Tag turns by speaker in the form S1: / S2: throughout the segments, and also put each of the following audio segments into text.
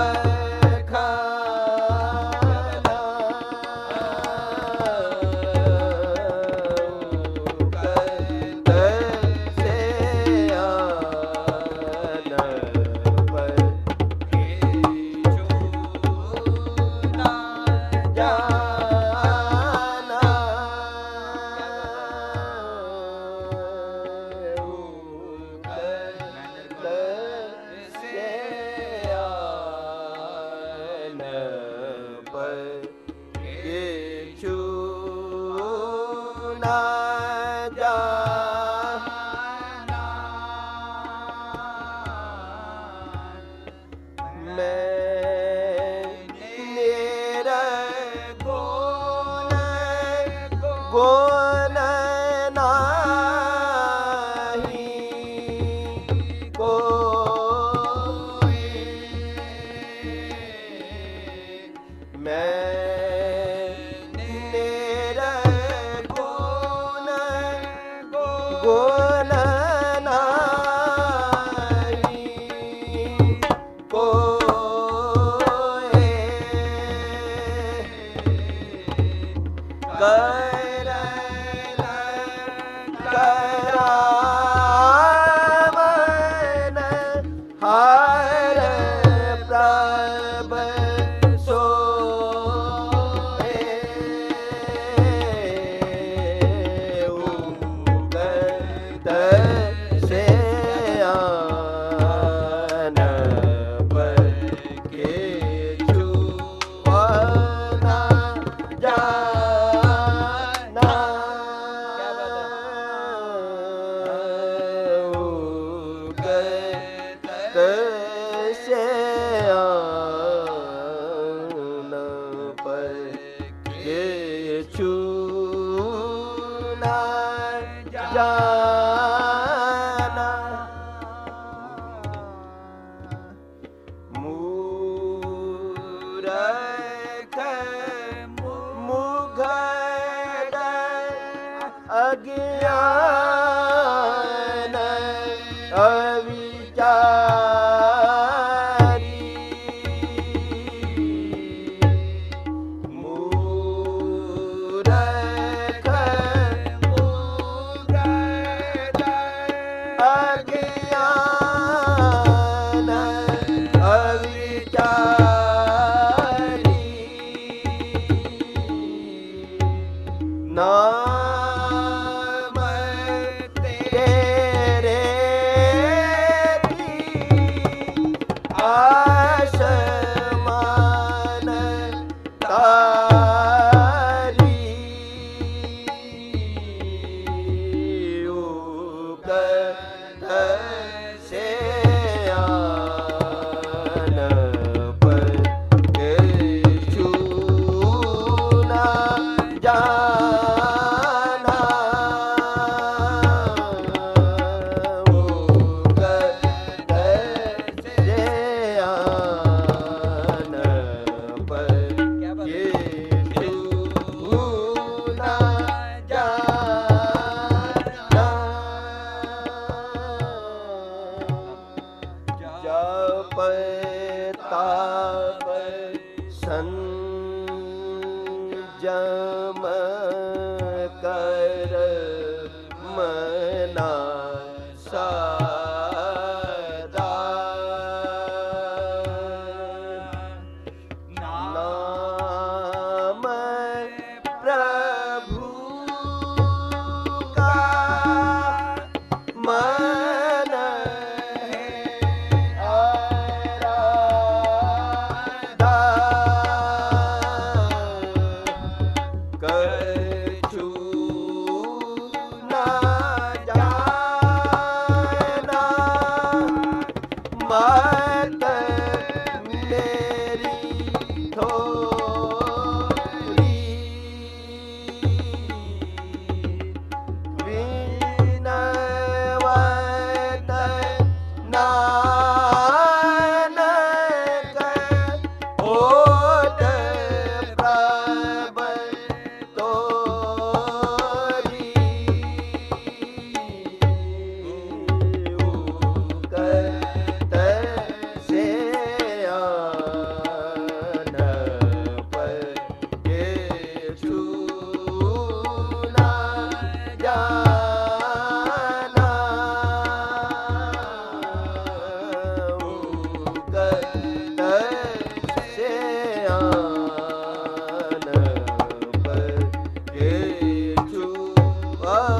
S1: Bye. ਪਏ ਯੇਸ਼ੂ ਨਾ ਜਾਣਾ ਮੈਂ ਗੋ good. Ah oui. ਸੰਜਮ love.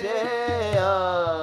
S1: Yeah.